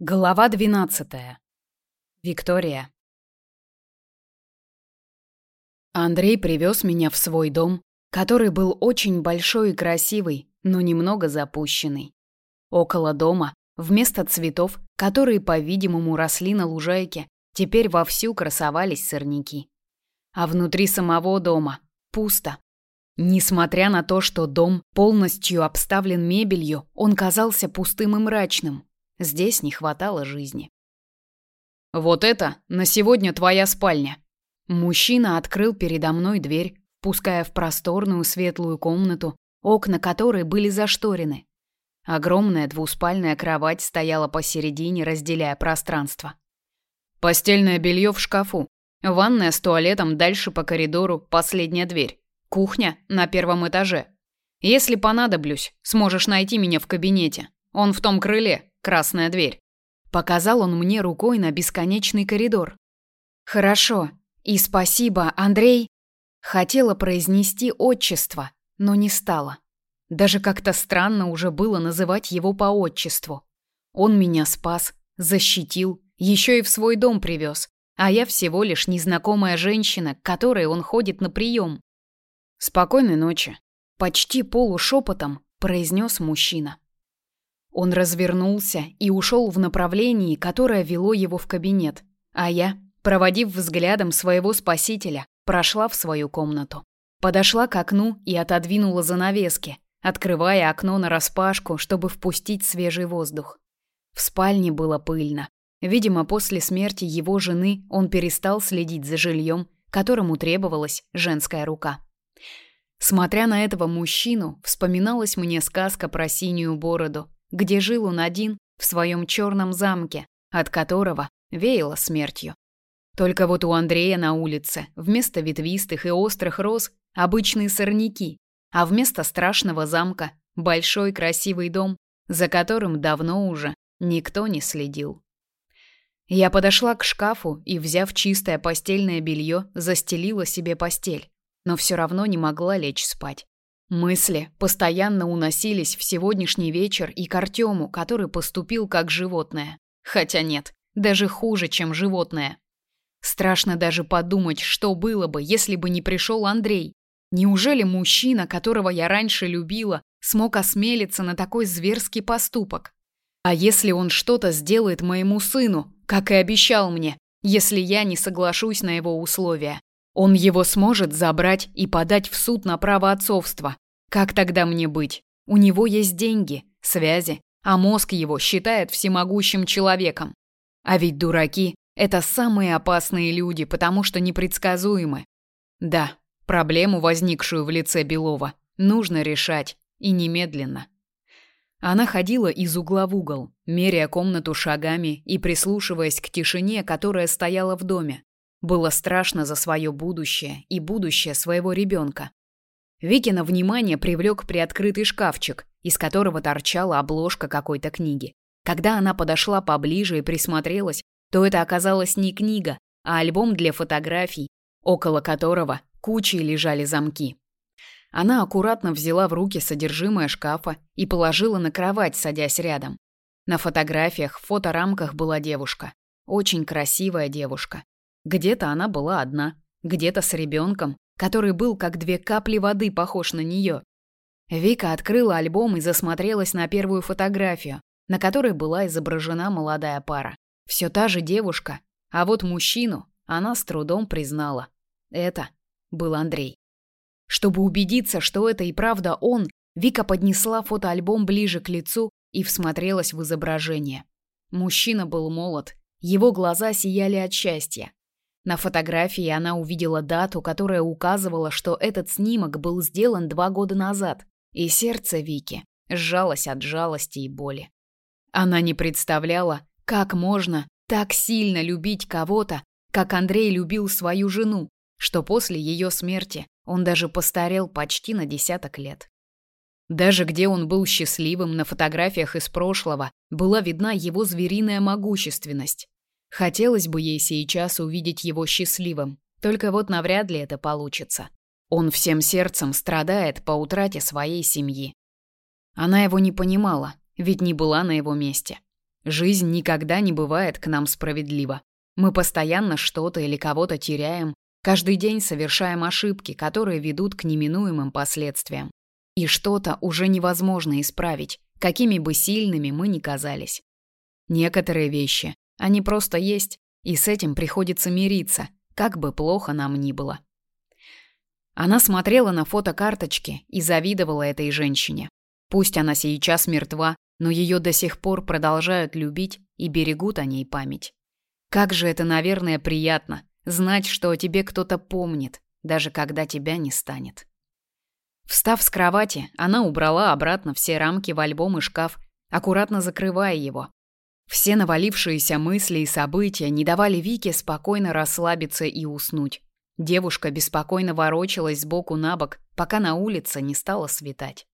Глава 12. Виктория. Андрей привез меня в свой дом, который был очень большой и красивый, но немного запущенный. Около дома, вместо цветов, которые, по-видимому, росли на лужайке, теперь вовсю красовались сорняки. А внутри самого дома пусто. Несмотря на то, что дом полностью обставлен мебелью, он казался пустым и мрачным. Здесь не хватало жизни. «Вот это на сегодня твоя спальня». Мужчина открыл передо мной дверь, пуская в просторную светлую комнату, окна которой были зашторены. Огромная двуспальная кровать стояла посередине, разделяя пространство. Постельное белье в шкафу. Ванная с туалетом дальше по коридору, последняя дверь. Кухня на первом этаже. Если понадоблюсь, сможешь найти меня в кабинете. Он в том крыле, красная дверь. Показал он мне рукой на бесконечный коридор. Хорошо. И спасибо, Андрей. Хотела произнести отчество, но не стала. Даже как-то странно уже было называть его по отчеству. Он меня спас, защитил, еще и в свой дом привез, а я всего лишь незнакомая женщина, к которой он ходит на прием. «Спокойной ночи», — почти полушепотом произнес мужчина. Он развернулся и ушел в направлении, которое вело его в кабинет, а я, проводив взглядом своего спасителя, прошла в свою комнату. Подошла к окну и отодвинула занавески, открывая окно нараспашку, чтобы впустить свежий воздух. В спальне было пыльно. Видимо, после смерти его жены он перестал следить за жильем, которому требовалась женская рука. Смотря на этого мужчину, вспоминалась мне сказка про синюю бороду, где жил он один в своем черном замке, от которого веяло смертью. Только вот у Андрея на улице вместо ветвистых и острых роз обычные сорняки, а вместо страшного замка большой красивый дом, за которым давно уже никто не следил. Я подошла к шкафу и, взяв чистое постельное белье, застелила себе постель, но все равно не могла лечь спать. Мысли постоянно уносились в сегодняшний вечер и к Артему, который поступил как животное. Хотя нет, даже хуже, чем животное. Страшно даже подумать, что было бы, если бы не пришел Андрей. Неужели мужчина, которого я раньше любила, смог осмелиться на такой зверский поступок? А если он что-то сделает моему сыну, как и обещал мне, если я не соглашусь на его условия? Он его сможет забрать и подать в суд на право отцовства. Как тогда мне быть? У него есть деньги, связи, а мозг его считает всемогущим человеком. А ведь дураки – это самые опасные люди, потому что непредсказуемы. Да, проблему, возникшую в лице Белова, нужно решать, и немедленно. Она ходила из угла в угол, меряя комнату шагами и прислушиваясь к тишине, которая стояла в доме. Было страшно за свое будущее и будущее своего ребенка. Викина внимание привлек приоткрытый шкафчик, из которого торчала обложка какой-то книги. Когда она подошла поближе и присмотрелась, то это оказалась не книга, а альбом для фотографий, около которого кучей лежали замки. Она аккуратно взяла в руки содержимое шкафа и положила на кровать, садясь рядом. На фотографиях в фоторамках была девушка. Очень красивая девушка. Где-то она была одна, где-то с ребенком, который был как две капли воды похож на нее. Вика открыла альбом и засмотрелась на первую фотографию, на которой была изображена молодая пара. Все та же девушка, а вот мужчину она с трудом признала. Это был Андрей. Чтобы убедиться, что это и правда он, Вика поднесла фотоальбом ближе к лицу и всмотрелась в изображение. Мужчина был молод, его глаза сияли от счастья. На фотографии она увидела дату, которая указывала, что этот снимок был сделан два года назад, и сердце Вики сжалось от жалости и боли. Она не представляла, как можно так сильно любить кого-то, как Андрей любил свою жену, что после ее смерти он даже постарел почти на десяток лет. Даже где он был счастливым на фотографиях из прошлого, была видна его звериная могущественность. Хотелось бы ей сейчас увидеть его счастливым, только вот навряд ли это получится. Он всем сердцем страдает по утрате своей семьи. Она его не понимала, ведь не была на его месте. Жизнь никогда не бывает к нам справедлива. Мы постоянно что-то или кого-то теряем, каждый день совершаем ошибки, которые ведут к неминуемым последствиям. И что-то уже невозможно исправить, какими бы сильными мы ни казались. Некоторые вещи, они просто есть, и с этим приходится мириться, как бы плохо нам ни было. Она смотрела на фотокарточки и завидовала этой женщине. Пусть она сейчас мертва, но ее до сих пор продолжают любить и берегут о ней память. Как же это, наверное, приятно знать, что о тебе кто-то помнит, даже когда тебя не станет. Встав с кровати, она убрала обратно все рамки в альбом и шкаф, аккуратно закрывая его. Все навалившиеся мысли и события не давали Вике спокойно расслабиться и уснуть. Девушка беспокойно ворочалась сбоку на бок, пока на улице не стало светать.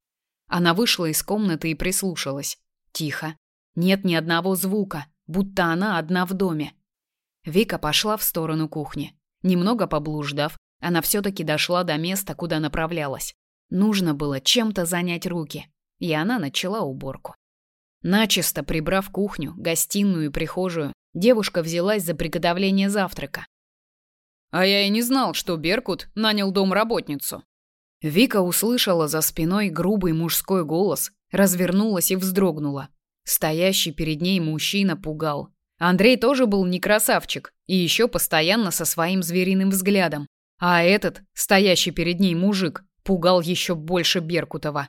Она вышла из комнаты и прислушалась. Тихо. Нет ни одного звука, будто она одна в доме. Вика пошла в сторону кухни. Немного поблуждав, она все-таки дошла до места, куда направлялась. Нужно было чем-то занять руки, и она начала уборку. Начисто прибрав кухню, гостиную и прихожую, девушка взялась за приготовление завтрака. А я и не знал, что Беркут нанял домработницу. Вика услышала за спиной грубый мужской голос, развернулась и вздрогнула. Стоящий перед ней мужчина пугал. Андрей тоже был не красавчик и еще постоянно со своим звериным взглядом. А этот, стоящий перед ней мужик, пугал еще больше Беркутова.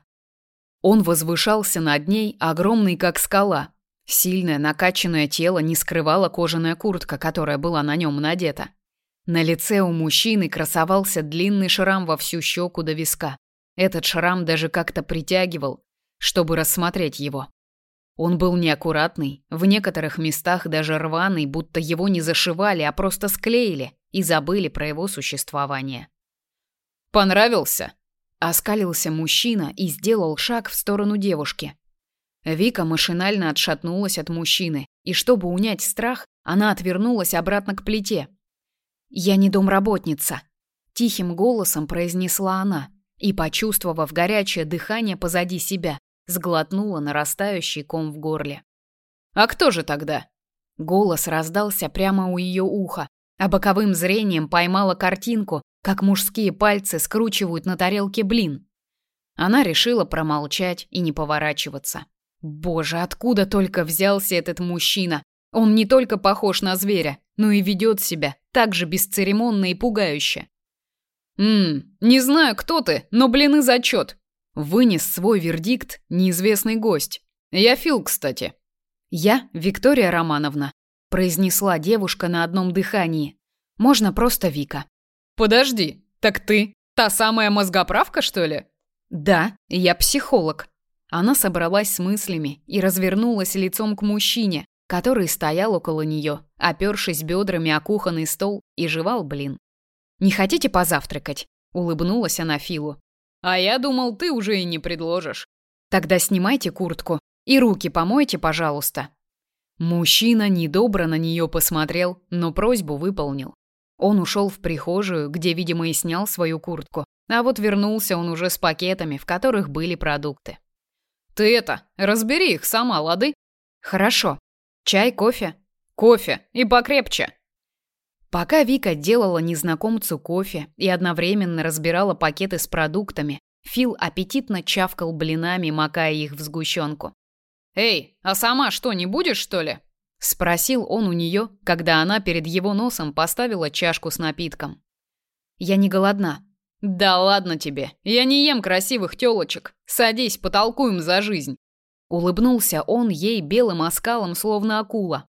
Он возвышался над ней, огромный как скала. Сильное накачанное тело не скрывала кожаная куртка, которая была на нем надета. На лице у мужчины красовался длинный шрам во всю щеку до виска. Этот шрам даже как-то притягивал, чтобы рассмотреть его. Он был неаккуратный, в некоторых местах даже рваный, будто его не зашивали, а просто склеили и забыли про его существование. «Понравился?» – оскалился мужчина и сделал шаг в сторону девушки. Вика машинально отшатнулась от мужчины, и чтобы унять страх, она отвернулась обратно к плите – «Я не домработница», — тихим голосом произнесла она и, почувствовав горячее дыхание позади себя, сглотнула нарастающий ком в горле. «А кто же тогда?» Голос раздался прямо у ее уха, а боковым зрением поймала картинку, как мужские пальцы скручивают на тарелке блин. Она решила промолчать и не поворачиваться. Боже, откуда только взялся этот мужчина? Он не только похож на зверя, но и ведет себя так же бесцеремонно и пугающе. «Ммм, не знаю, кто ты, но, блин, и зачет!» Вынес свой вердикт неизвестный гость. «Я Фил, кстати». «Я Виктория Романовна», – произнесла девушка на одном дыхании. «Можно просто Вика». «Подожди, так ты та самая мозгоправка, что ли?» «Да, я психолог». Она собралась с мыслями и развернулась лицом к мужчине, который стоял около нее, опершись бедрами о кухонный стол и жевал блин. «Не хотите позавтракать?» — улыбнулась она Филу. «А я думал, ты уже и не предложишь». «Тогда снимайте куртку и руки помойте, пожалуйста». Мужчина недобро на нее посмотрел, но просьбу выполнил. Он ушел в прихожую, где, видимо, и снял свою куртку, а вот вернулся он уже с пакетами, в которых были продукты. «Ты это, разбери их сама, лады?» «Хорошо», Чай, кофе? Кофе и покрепче. Пока Вика делала незнакомцу кофе и одновременно разбирала пакеты с продуктами, Фил аппетитно чавкал блинами, макая их в сгущенку. «Эй, а сама что, не будешь, что ли?» Спросил он у нее, когда она перед его носом поставила чашку с напитком. «Я не голодна». «Да ладно тебе, я не ем красивых тёлочек. Садись, потолкуем за жизнь». Улыбнулся он ей белым оскалом, словно акула.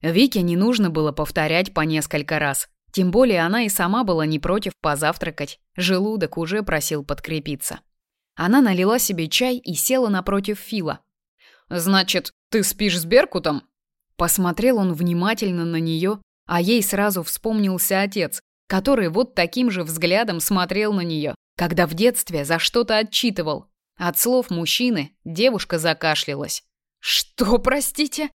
Вике не нужно было повторять по несколько раз. Тем более она и сама была не против позавтракать. Желудок уже просил подкрепиться. Она налила себе чай и села напротив Фила. «Значит, ты спишь с Беркутом?» Посмотрел он внимательно на нее, а ей сразу вспомнился отец, который вот таким же взглядом смотрел на нее, когда в детстве за что-то отчитывал, от слов мужчины девушка закашлялась. «Что, простите?»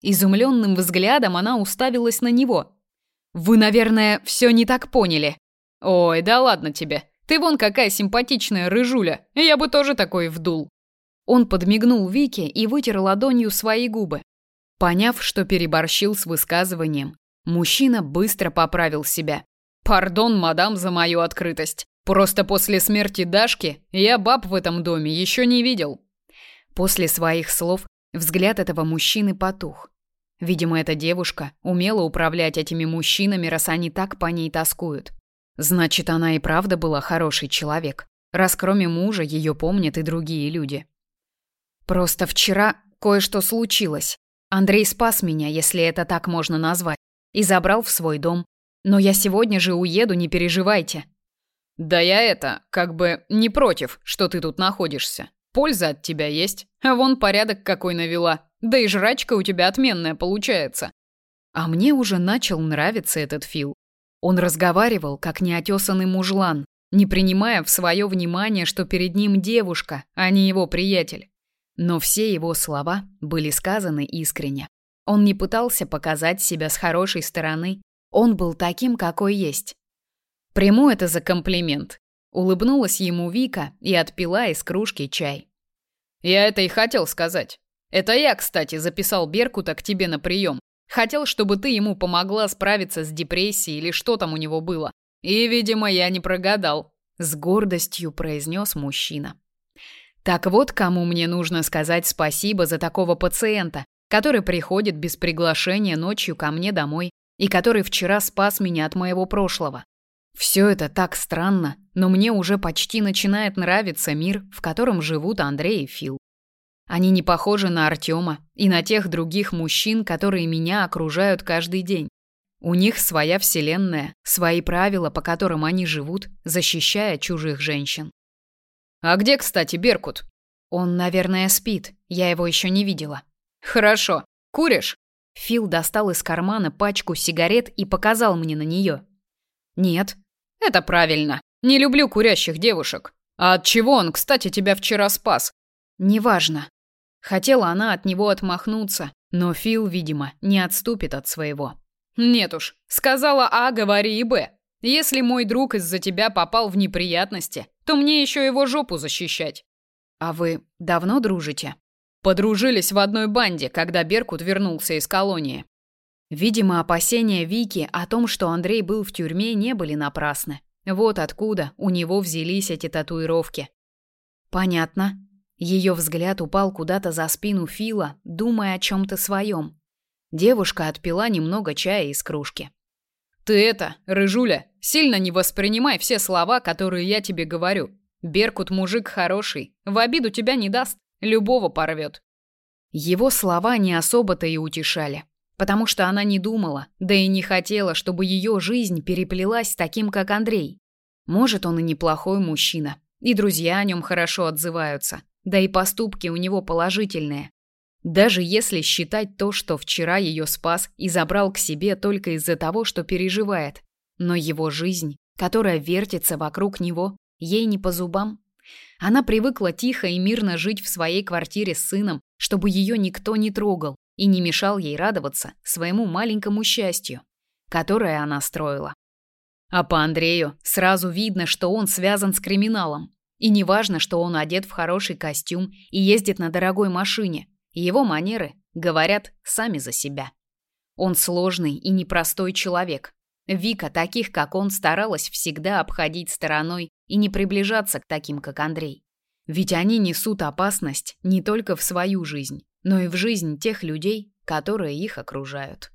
Изумленным взглядом она уставилась на него. «Вы, наверное, все не так поняли». «Ой, да ладно тебе. Ты вон какая симпатичная рыжуля. Я бы тоже такой вдул». Он подмигнул Вике и вытер ладонью свои губы. Поняв, что переборщил с высказыванием, мужчина быстро поправил себя. «Пардон, мадам, за мою открытость. Просто после смерти Дашки я баб в этом доме еще не видел». После своих слов взгляд этого мужчины потух. Видимо, эта девушка умела управлять этими мужчинами, раз они так по ней тоскуют. Значит, она и правда была хороший человек, раз кроме мужа ее помнят и другие люди. Просто вчера кое-что случилось. Андрей спас меня, если это так можно назвать, и забрал в свой дом. Но я сегодня же уеду, не переживайте. Да я это, как бы не против, что ты тут находишься. Польза от тебя есть. А вон порядок какой навела. Да и жрачка у тебя отменная получается. А мне уже начал нравиться этот Фил. Он разговаривал, как неотесанный мужлан, не принимая в свое внимание, что перед ним девушка, а не его приятель. Но все его слова были сказаны искренне. Он не пытался показать себя с хорошей стороны, он был таким, какой есть. Приму это за комплимент. Улыбнулась ему Вика и отпила из кружки чай. Я это и хотел сказать. Это я, кстати, записал Беркута к тебе на прием. Хотел, чтобы ты ему помогла справиться с депрессией или что там у него было. И, видимо, я не прогадал, с гордостью произнес мужчина. Так вот, кому мне нужно сказать спасибо за такого пациента, который приходит без приглашения ночью ко мне домой и который вчера спас меня от моего прошлого. Все это так странно, но мне уже почти начинает нравиться мир, в котором живут Андрей и Фил. Они не похожи на Артема и на тех других мужчин, которые меня окружают каждый день. У них своя вселенная, свои правила, по которым они живут, защищая чужих женщин. А где, кстати, Беркут? Он, наверное, спит. Я его еще не видела. Хорошо. Куришь? Фил достал из кармана пачку сигарет и показал мне на нее. Нет. Это правильно. Не люблю курящих девушек. А от чего он, кстати, тебя вчера спас? Неважно. Хотела она от него отмахнуться, но Фил, видимо, не отступит от своего. Нет уж, сказала А, говори и Б. Если мой друг из-за тебя попал в неприятности, то мне еще его жопу защищать. А вы давно дружите? Подружились в одной банде, когда Беркут вернулся из колонии. Видимо, опасения Вики о том, что Андрей был в тюрьме, не были напрасны. Вот откуда у него взялись эти татуировки. Понятно. Ее взгляд упал куда-то за спину Фила, думая о чем то своем. Девушка отпила немного чая из кружки. Ты это, рыжуля, сильно не воспринимай все слова, которые я тебе говорю. Беркут мужик хороший, в обиду тебя не даст, любого порвет. Его слова не особо-то и утешали, потому что она не думала, да и не хотела, чтобы ее жизнь переплелась с таким, как Андрей. Может, он и неплохой мужчина, и друзья о нем хорошо отзываются, да и поступки у него положительные. Даже если считать то, что вчера ее спас и забрал к себе только из-за того, что переживает. Но его жизнь, которая вертится вокруг него, ей не по зубам. Она привыкла тихо и мирно жить в своей квартире с сыном, чтобы ее никто не трогал и не мешал ей радоваться своему маленькому счастью, которое она строила. А по Андрею сразу видно, что он связан с криминалом. И неважно, что он одет в хороший костюм и ездит на дорогой машине. Его манеры говорят сами за себя. Он сложный и непростой человек. Вика таких, как он, старалась всегда обходить стороной и не приближаться к таким, как Андрей. Ведь они несут опасность не только в свою жизнь, но и в жизнь тех людей, которые их окружают.